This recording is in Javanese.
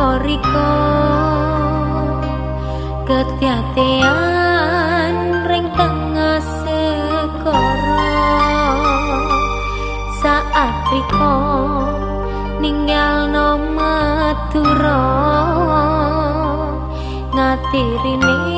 riko ketiatean ring tengah sekoro saat riko ninggal no maturo ngatirini